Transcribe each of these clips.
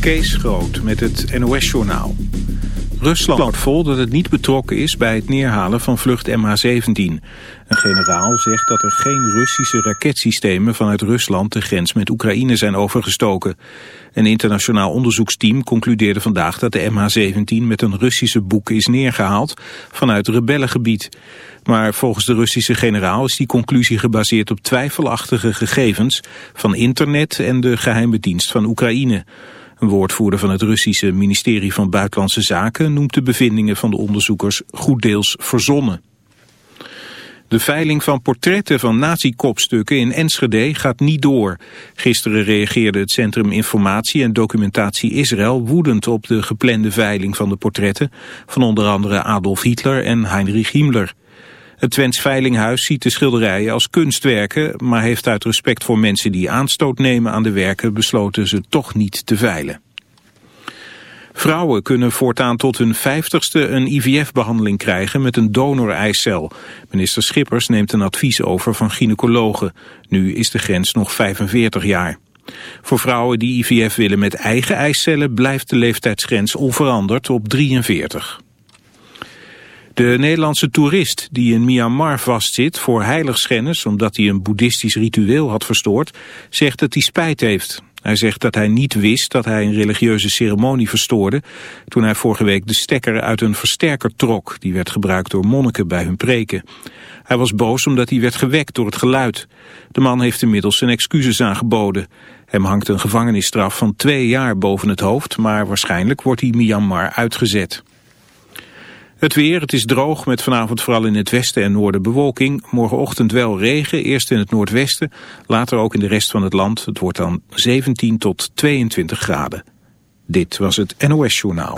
Kees Groot met het NOS-journaal. Rusland houdt vol dat het niet betrokken is bij het neerhalen van vlucht MH17. Een generaal zegt dat er geen Russische raketsystemen vanuit Rusland de grens met Oekraïne zijn overgestoken. Een internationaal onderzoeksteam concludeerde vandaag dat de MH17 met een Russische boek is neergehaald vanuit rebellengebied. Maar volgens de Russische generaal is die conclusie gebaseerd op twijfelachtige gegevens van internet en de geheime dienst van Oekraïne. Een woordvoerder van het Russische ministerie van Buitenlandse Zaken noemt de bevindingen van de onderzoekers goed deels verzonnen. De veiling van portretten van nazi-kopstukken in Enschede gaat niet door. Gisteren reageerde het Centrum Informatie en Documentatie Israël woedend op de geplande veiling van de portretten van onder andere Adolf Hitler en Heinrich Himmler. Het Twents Veilinghuis ziet de schilderijen als kunstwerken, maar heeft uit respect voor mensen die aanstoot nemen aan de werken besloten ze toch niet te veilen. Vrouwen kunnen voortaan tot hun vijftigste een IVF-behandeling krijgen met een donoreicel. Minister Schippers neemt een advies over van gynaecologen. Nu is de grens nog 45 jaar. Voor vrouwen die IVF willen met eigen eicellen blijft de leeftijdsgrens onveranderd op 43. De Nederlandse toerist die in Myanmar vastzit voor heiligschennis omdat hij een boeddhistisch ritueel had verstoord, zegt dat hij spijt heeft. Hij zegt dat hij niet wist dat hij een religieuze ceremonie verstoorde toen hij vorige week de stekker uit een versterker trok. Die werd gebruikt door monniken bij hun preken. Hij was boos omdat hij werd gewekt door het geluid. De man heeft inmiddels zijn excuses aangeboden. Hem hangt een gevangenisstraf van twee jaar boven het hoofd, maar waarschijnlijk wordt hij Myanmar uitgezet. Het weer, het is droog met vanavond vooral in het westen en noorden bewolking. Morgenochtend wel regen, eerst in het noordwesten, later ook in de rest van het land. Het wordt dan 17 tot 22 graden. Dit was het NOS Journaal.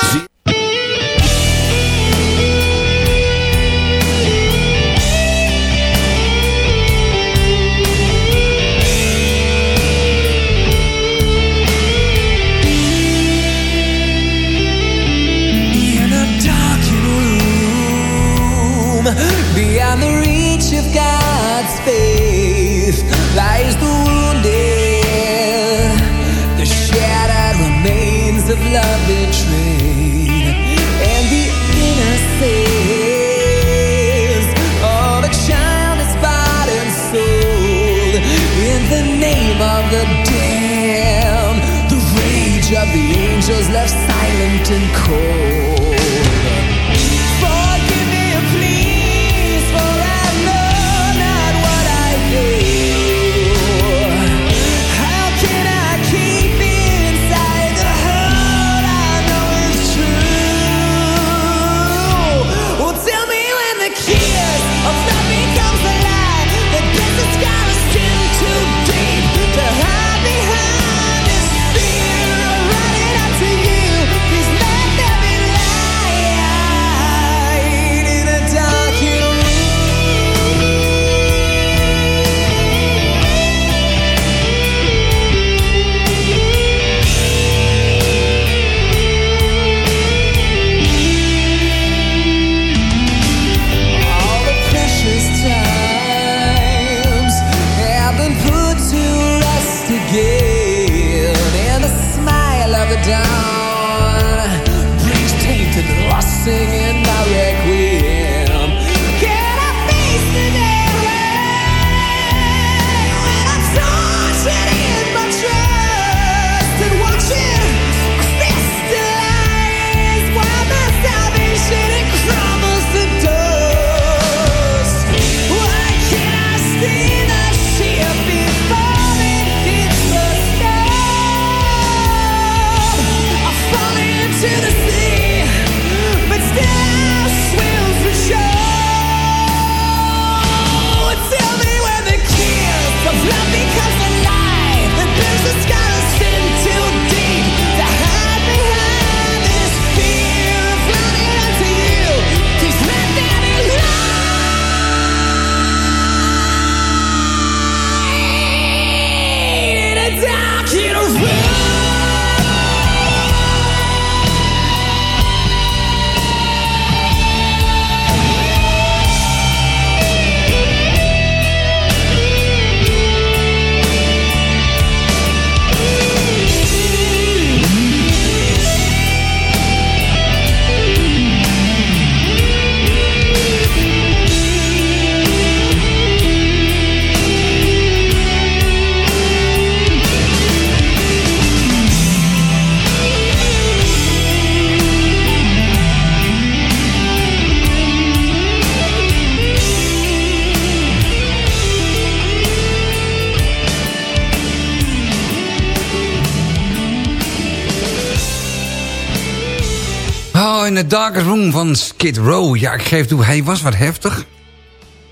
Darkest room van Skid Row. Ja, ik geef toe, hij was wat heftig.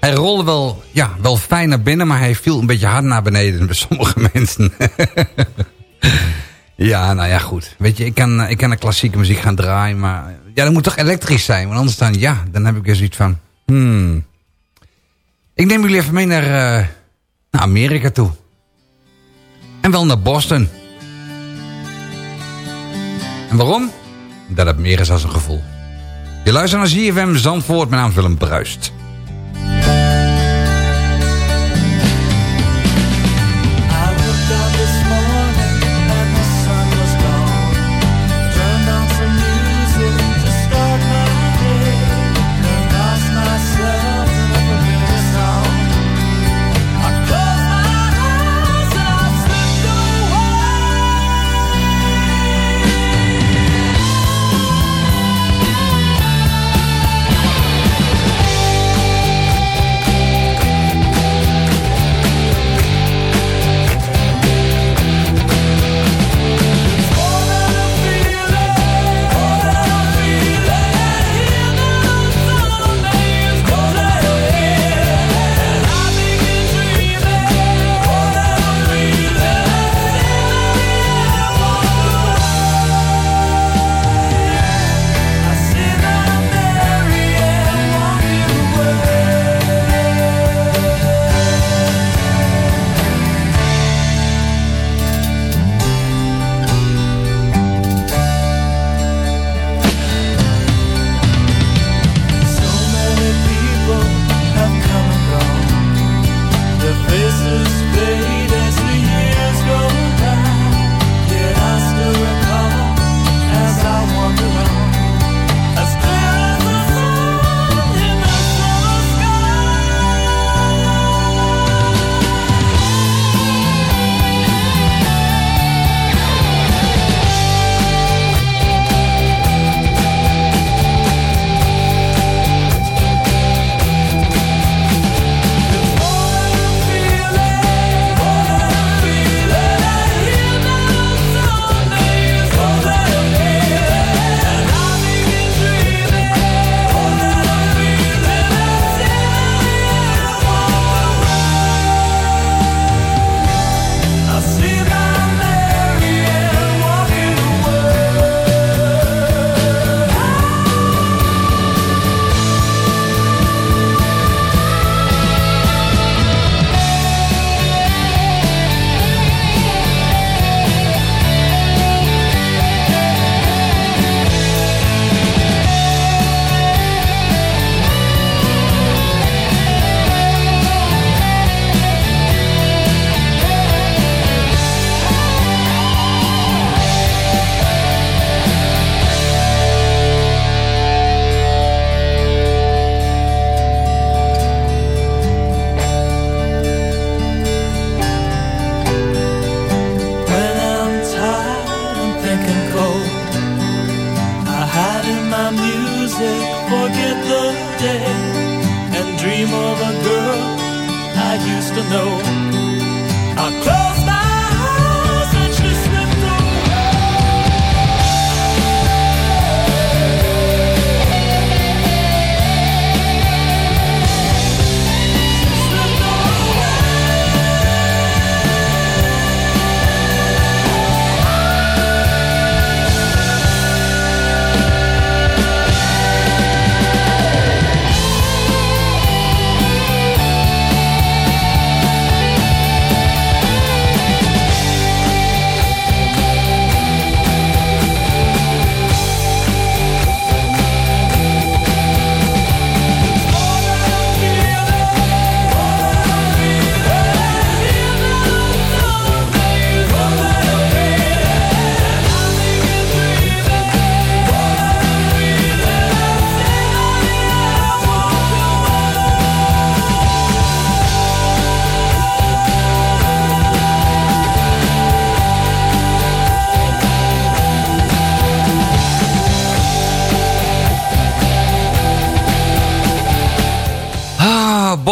Hij rolde wel, ja, wel fijn naar binnen, maar hij viel een beetje hard naar beneden bij sommige mensen. ja, nou ja, goed. Weet je, ik kan, ik kan de klassieke muziek gaan draaien, maar ja, dat moet toch elektrisch zijn. Want anders dan, ja, dan heb ik weer zoiets van, hmm. Ik neem jullie even mee naar, uh, naar Amerika toe. En wel naar Boston. En waarom? Dat het meer is als een gevoel. Je luistert naar ZFM Zandvoort. Mijn naam is Willem Bruist.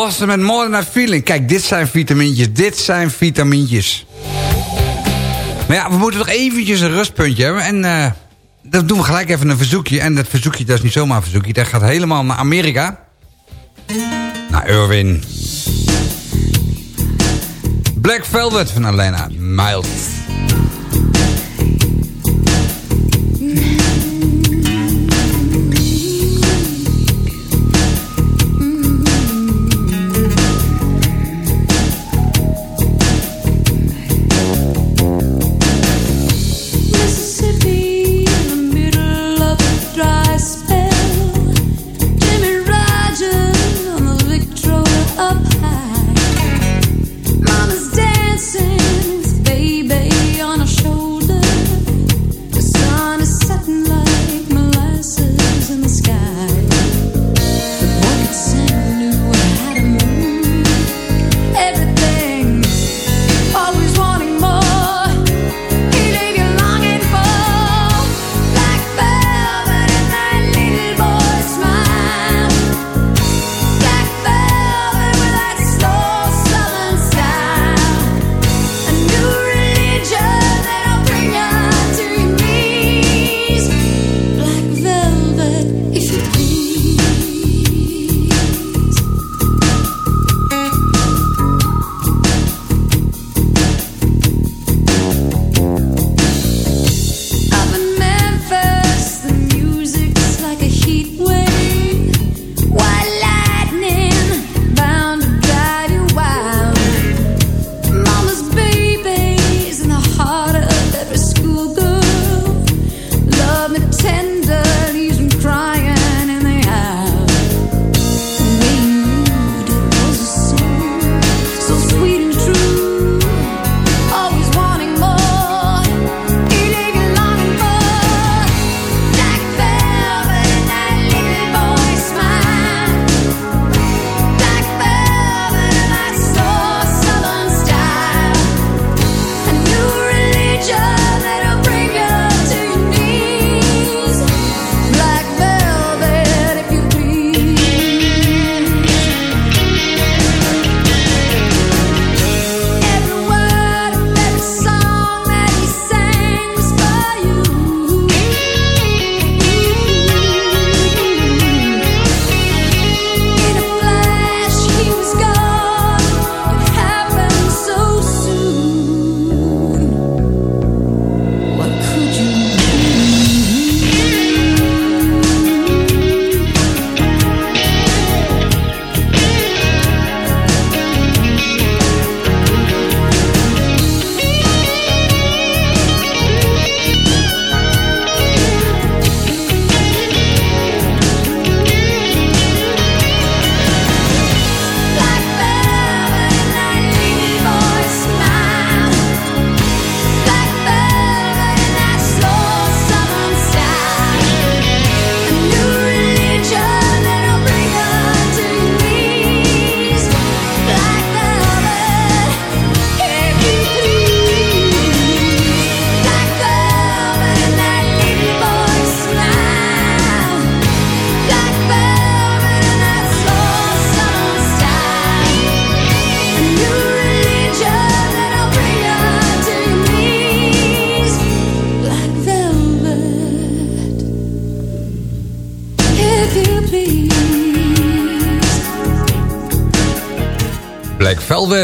Boston met More Than Feeling. Kijk, dit zijn vitamintjes. Dit zijn vitamintjes. Maar ja, we moeten nog eventjes een rustpuntje hebben. En uh, dan doen we gelijk even een verzoekje. En dat verzoekje, dat is niet zomaar een verzoekje. Dat gaat helemaal naar Amerika. Naar Irwin. Black Velvet van Alena Miles.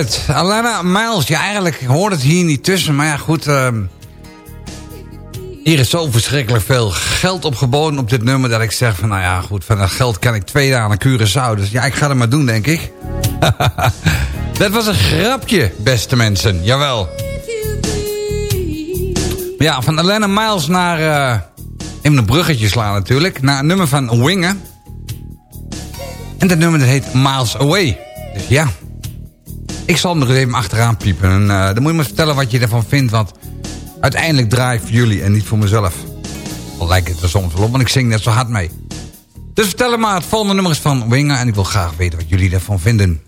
Velvet, Alana Miles. Ja, eigenlijk hoort het hier niet tussen. Maar ja, goed. Uh, hier is zo verschrikkelijk veel geld opgeboden op dit nummer... dat ik zeg van, nou ja, goed, van dat geld kan ik twee dagen naar Curaçao. Dus ja, ik ga het maar doen, denk ik. dat was een grapje, beste mensen. Jawel. Ja, van Alana Miles naar... Uh, even een bruggetje slaan natuurlijk. Naar een nummer van Wingen. En dat nummer dat heet Miles Away. Dus ja... Ik zal hem er even achteraan piepen. En uh, dan moet je me vertellen wat je ervan vindt. Want uiteindelijk draai ik voor jullie en niet voor mezelf. Al lijkt het er soms wel op, want ik zing net zo hard mee. Dus vertel maar, het volgende nummer is van Winger. En ik wil graag weten wat jullie ervan vinden.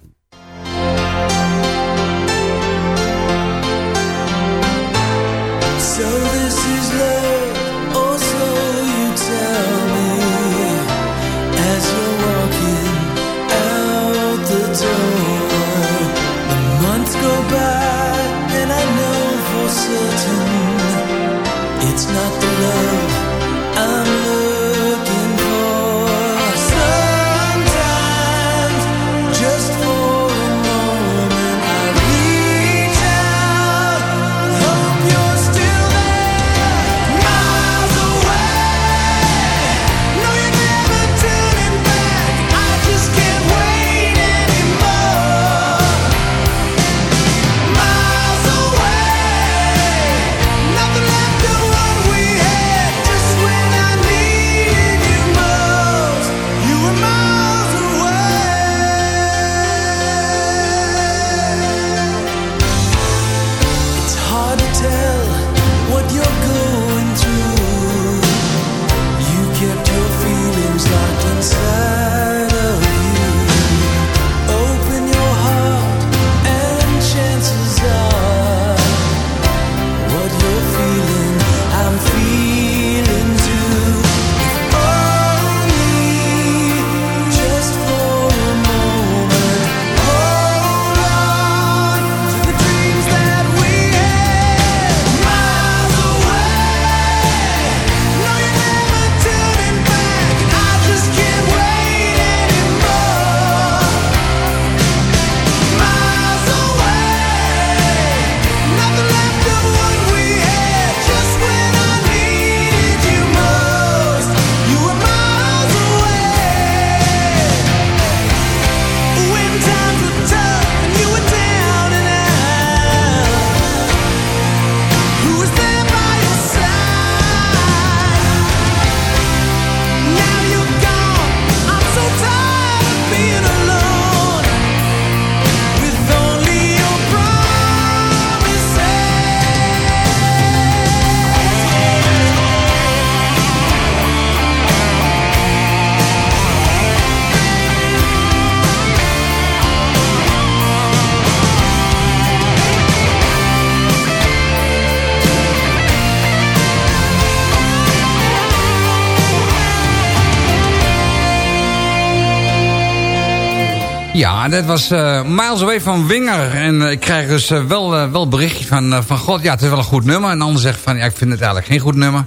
Ja, dat was uh, Miles Away van Winger. En ik krijg dus wel, uh, wel berichtje van, van God, ja, het is wel een goed nummer. En de ander zegt van, ja, ik vind het eigenlijk geen goed nummer.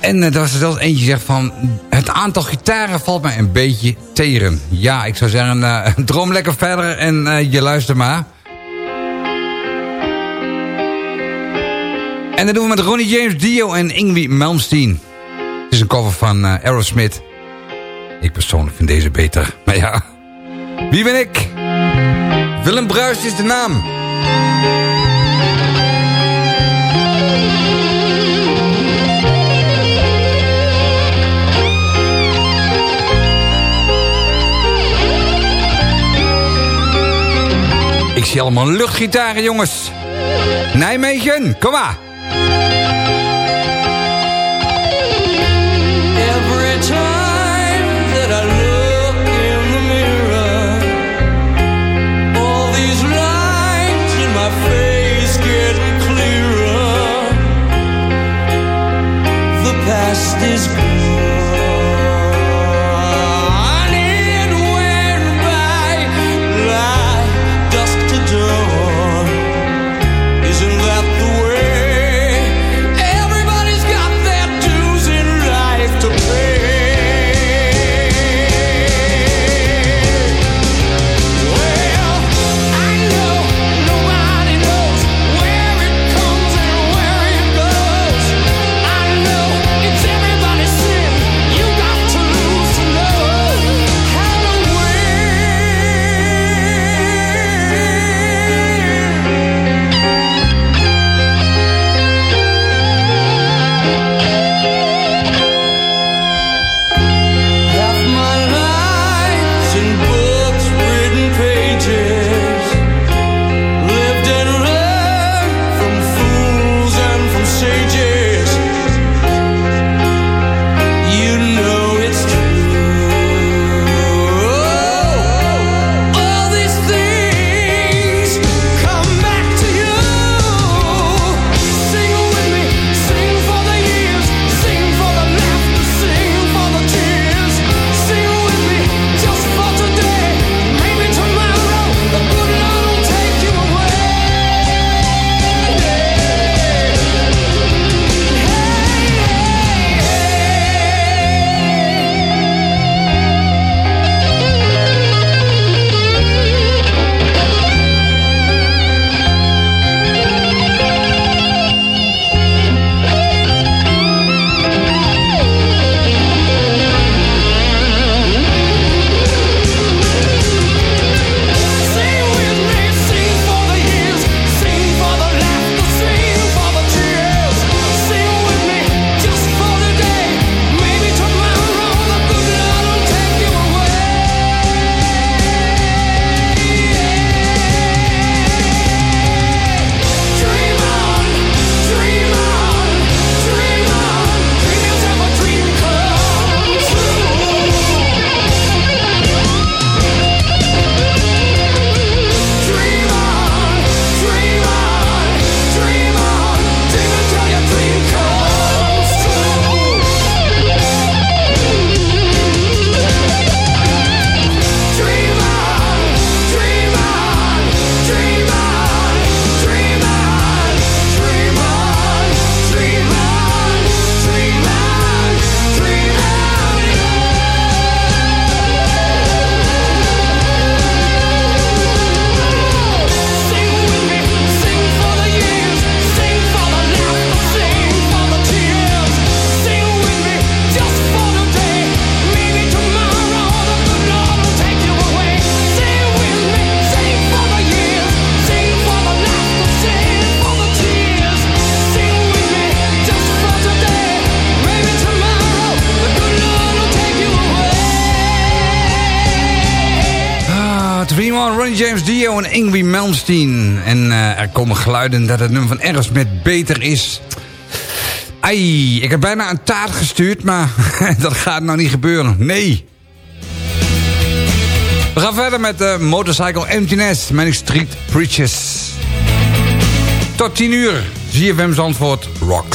En er was er zelfs eentje zegt van... het aantal gitaren valt mij een beetje tegen. Ja, ik zou zeggen, droom lekker verder en je luistert maar. En dat doen we met Ronnie James Dio en Ingwie Malmsteen. Het is een cover van Aerosmith. Ik persoonlijk vind deze beter. Maar ja, wie ben ik? Willem Bruis is de naam. Ik zie allemaal luchtgitaren, jongens. Nijmegen, kom maar. Malmsteen. En uh, er komen geluiden dat het nummer van Aerosmith beter is. Ai, ik heb bijna een taart gestuurd, maar dat gaat nou niet gebeuren. Nee. We gaan verder met de uh, Motorcycle Emptiness, Manic Street Preachers. Tot 10 uur, ZFM Zandvoort Rocks.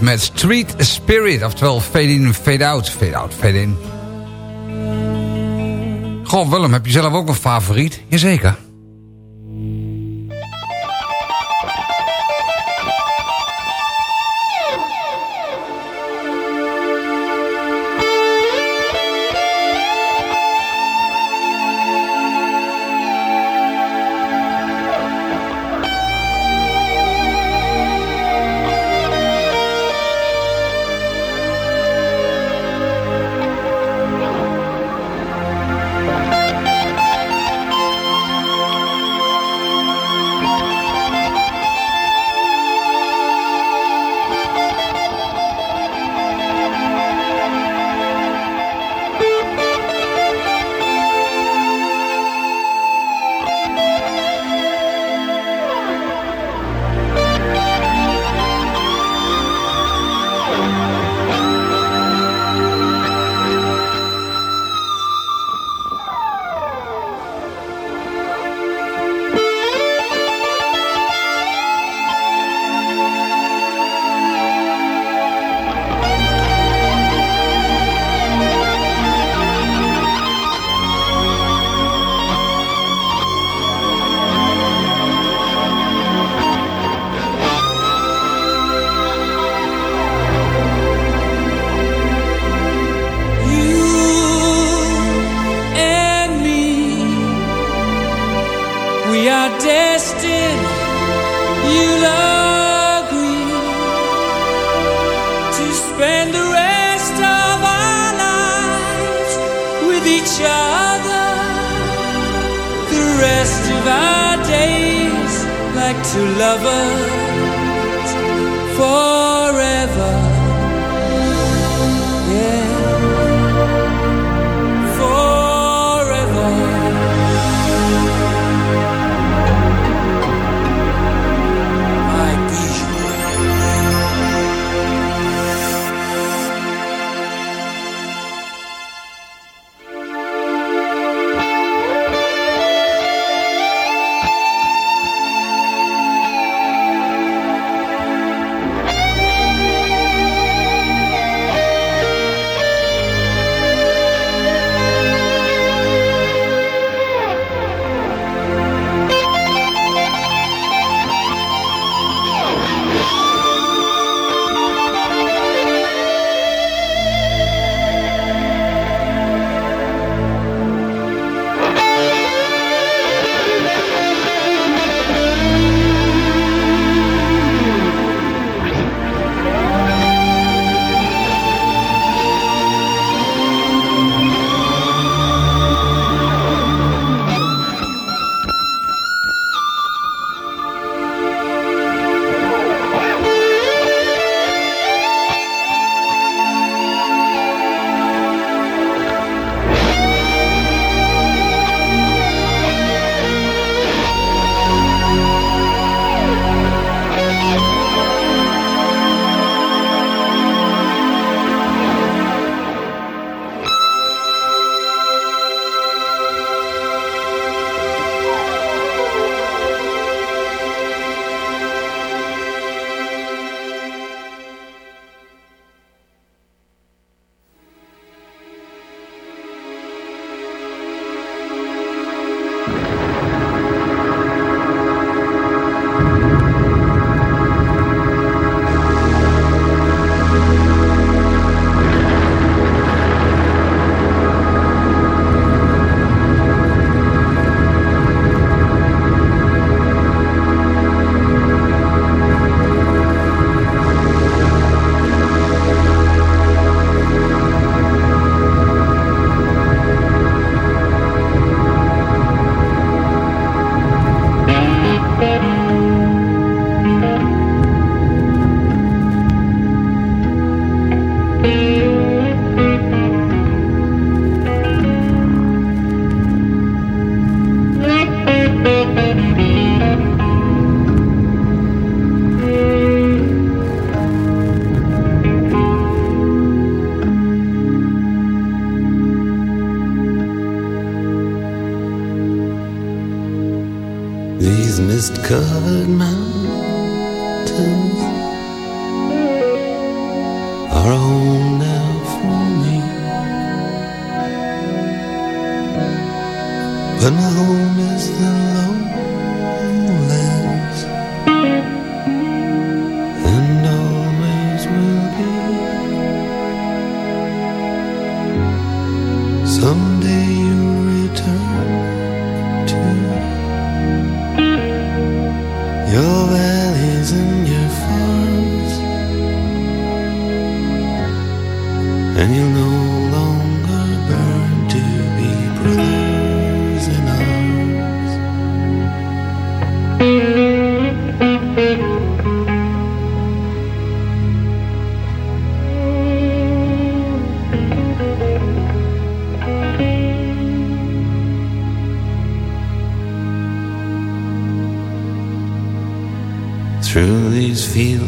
Met Street Spirit. Oftewel Fade In, Fade Out. Fade Out, Fade In. Goh, Willem, heb je zelf ook een favoriet? Jazeker.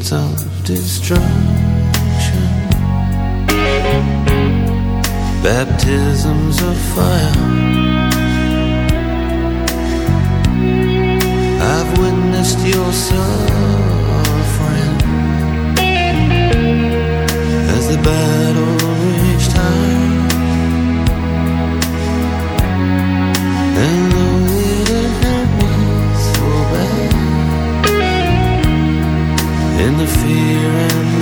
Fields of destruction, baptisms of fire. I've witnessed your suffering as the battle reached high. And in the fear and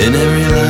in every line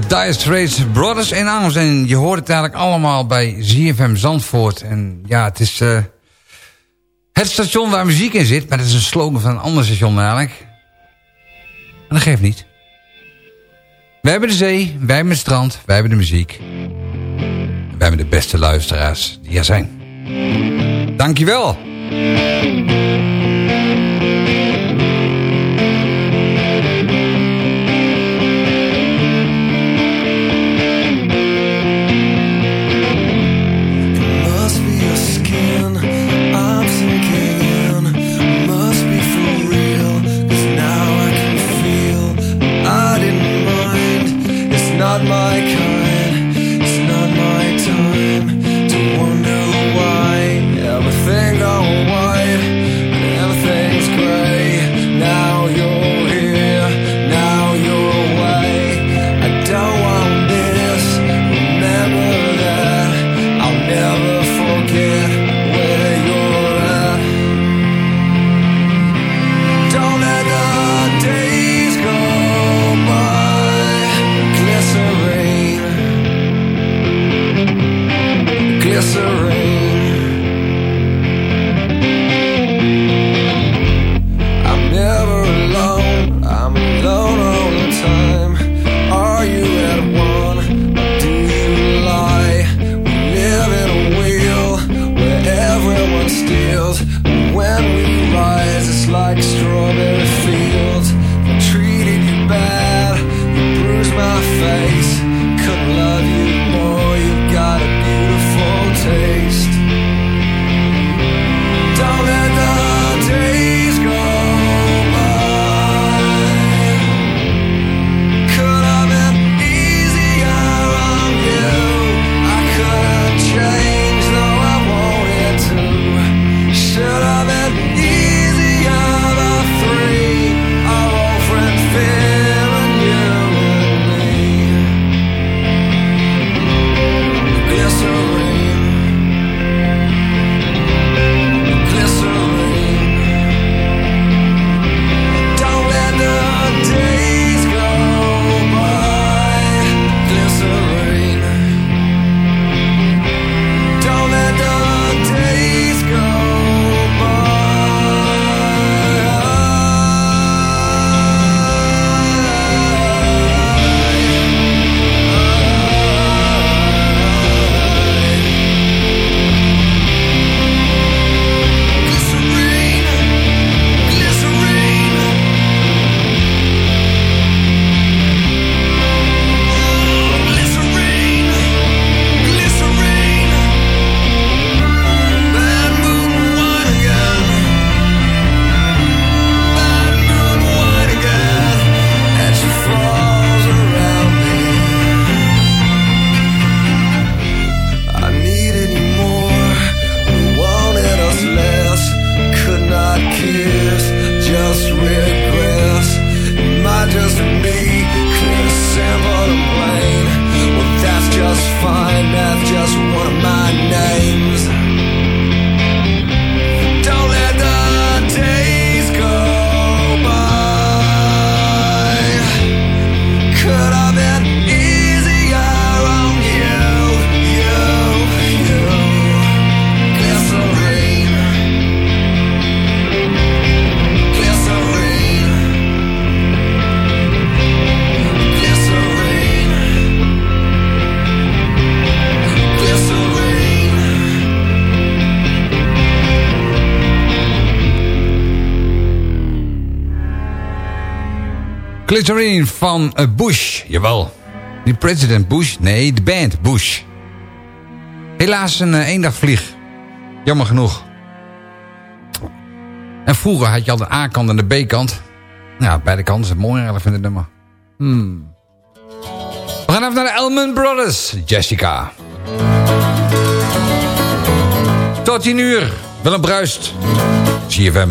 de Dire Straits Brothers in Arms. En je hoort het eigenlijk allemaal bij ZFM Zandvoort. En ja, het is eh, het station waar muziek in zit. Maar dat is een slogan van een ander station eigenlijk. En dat geeft niet. Wij hebben de zee, wij hebben het strand, wij hebben de muziek. En wij hebben de beste luisteraars die er zijn. Dankjewel. Glitterine van eh, Bush, jawel. Niet president Bush, nee, de band Bush. Helaas een eh, een dag vlieg, Jammer genoeg. En vroeger had je al de A-kant en de B-kant. Nou, beide kanten zijn mooi eigenlijk, vind ik nummer. Hmm. We gaan even naar de Elman Brothers, Jessica. Tot 10 uur, Willem Bruist, CFM.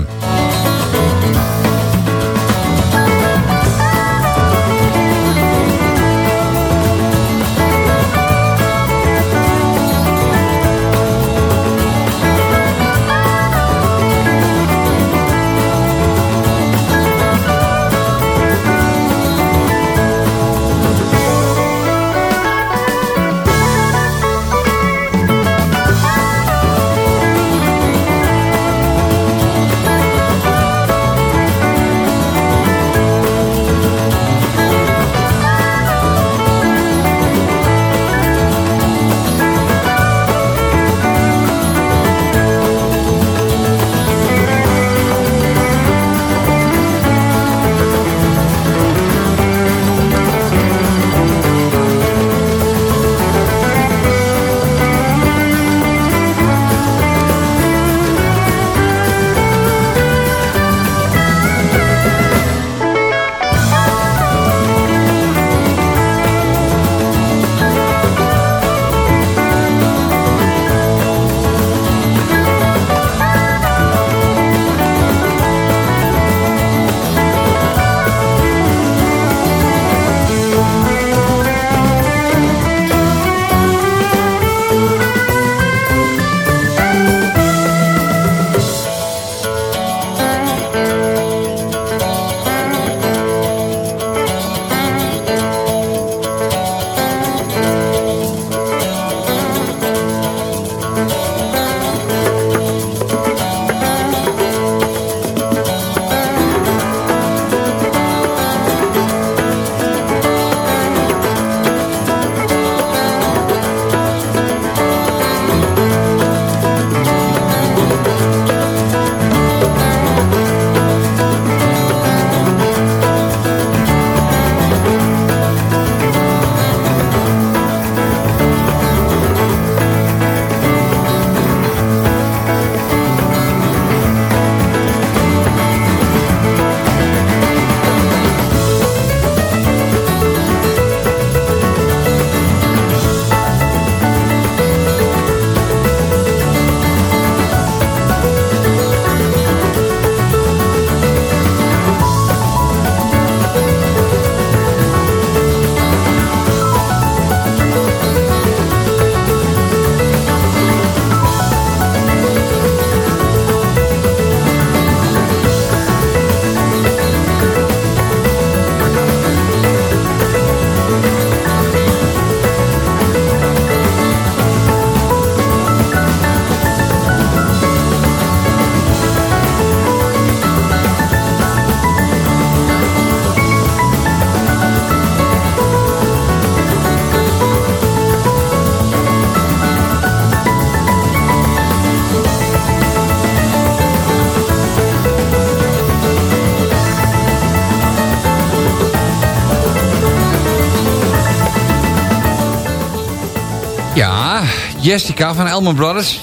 Jessica van Elman Brothers.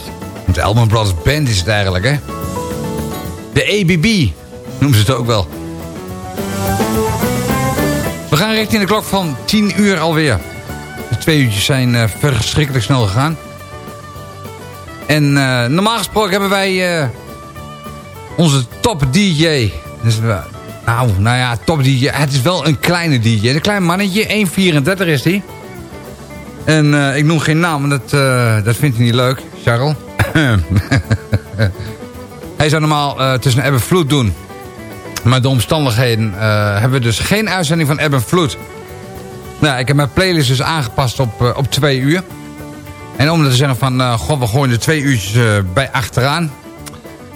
De Elman Brothers Band is het eigenlijk, hè. De ABB noemen ze het ook wel. We gaan richting de klok van 10 uur alweer. De twee uurtjes zijn uh, verschrikkelijk snel gegaan. En uh, normaal gesproken hebben wij uh, onze top DJ. Dus, nou, nou ja, top DJ. Het is wel een kleine DJ. Een klein mannetje, 1,34 is hij. En ik noem geen naam, want dat, dat vindt hij niet leuk. Charles. hij zou normaal tussen eb en vloed doen. Maar de omstandigheden hebben we dus geen uitzending van eb en vloed. Nou, ik heb mijn playlist dus aangepast op, op twee uur. En om te zeggen van, uh, god, we gooien er twee uurtjes uh, bij achteraan.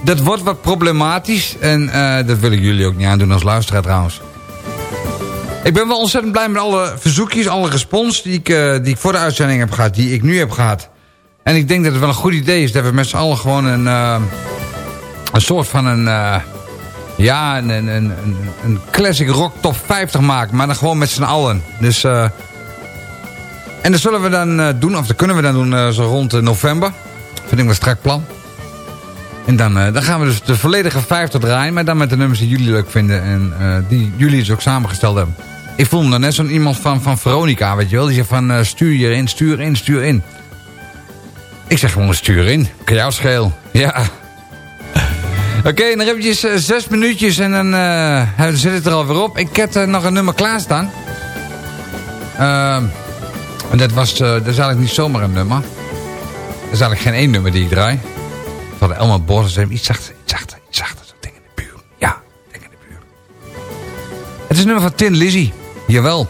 Dat wordt wat problematisch. En uh, dat wil ik jullie ook niet aandoen als luisteraar trouwens. Ik ben wel ontzettend blij met alle verzoekjes, alle respons die ik, die ik voor de uitzending heb gehad. Die ik nu heb gehad. En ik denk dat het wel een goed idee is dat we met z'n allen gewoon een, een soort van een... ja, een, een, een, een classic rock top 50 maken. Maar dan gewoon met z'n allen. Dus... En dat zullen we dan doen, of dat kunnen we dan doen zo rond november. Vind ik een strak plan. En dan, dan gaan we dus de volledige 50 draaien, maar dan met de nummers die jullie leuk vinden. En die jullie dus ook samengesteld hebben. Ik voel me dan net zo'n iemand van, van Veronica, weet je wel. Die zegt van stuur je in, stuur in, stuur in. Ik zeg gewoon stuur in. Kan jou scheel. Ja. Oké, okay, nog eventjes zes minuutjes en dan zit het er alweer op. Ik heb nog een nummer klaarstaan. Ehm... En dat, was, uh, dat is eigenlijk niet zomaar een nummer. Dat is eigenlijk geen één nummer die ik draai. Van Elma Bos iets zachter, iets zachter, iets zachter. Dat ding in de buurt. Ja, in de buurt. Het is een nummer van Tin Lizzy. Jawel.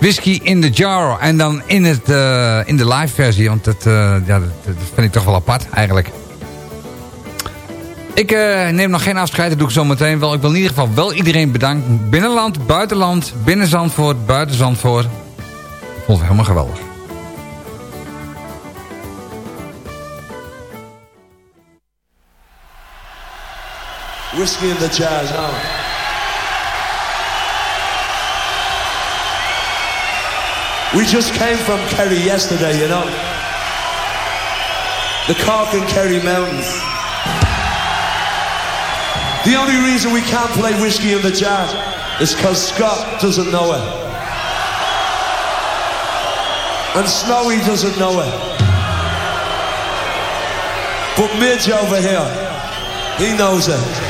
Whisky in the Jar. En dan in, het, uh, in de live versie. Want dat, uh, ja, dat, dat, vind ik toch wel apart eigenlijk. Ik uh, neem nog geen afscheid, dat doe ik zo meteen wel. Ik wil in ieder geval wel iedereen bedanken. Binnenland, buitenland, binnen Zandvoort, buiten Zandvoort. Vond het helemaal geweldig. Whiskey in the jazz, huh? We just came from Kerry yesterday, you know. The Cork and Kerry Mountains. The only reason we can't play Whiskey in the Jazz is because Scott doesn't know it. And Snowy doesn't know it. But Midge over here, he knows it.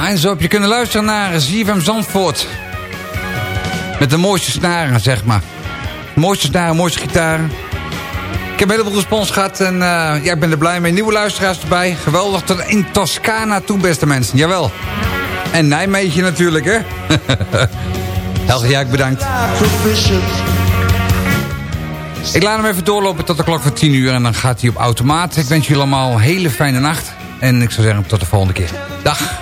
En zo heb je kunnen luisteren naar ZFM Zandvoort. Met de mooiste snaren, zeg maar. Mooiste snaren, mooiste gitaren. Ik heb een heleboel respons gehad en uh, ja, ik ben er blij mee. Nieuwe luisteraars erbij. Geweldig tot in Toscana toe, beste mensen. Jawel. En Nijmegen natuurlijk, hè. Helge Jaak, bedankt. Ik laat hem even doorlopen tot de klok van 10 uur en dan gaat hij op automaat. Ik wens jullie allemaal een hele fijne nacht. En ik zou zeggen tot de volgende keer. Dag.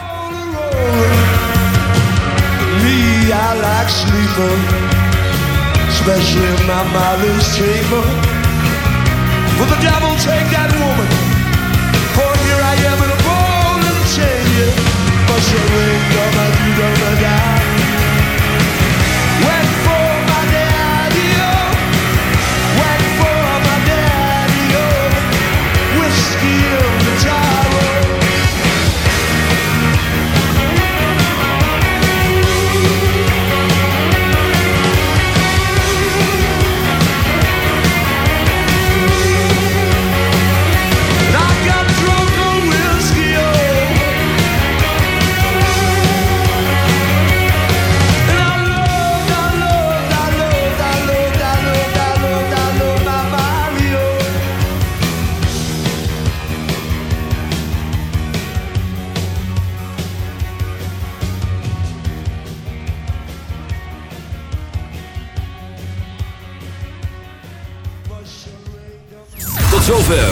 Me, I like sleeping, especially in my mother's chamber. Will the devil take that woman? For here I am in a ball and chain, yeah. But she ain't gonna, you gonna die.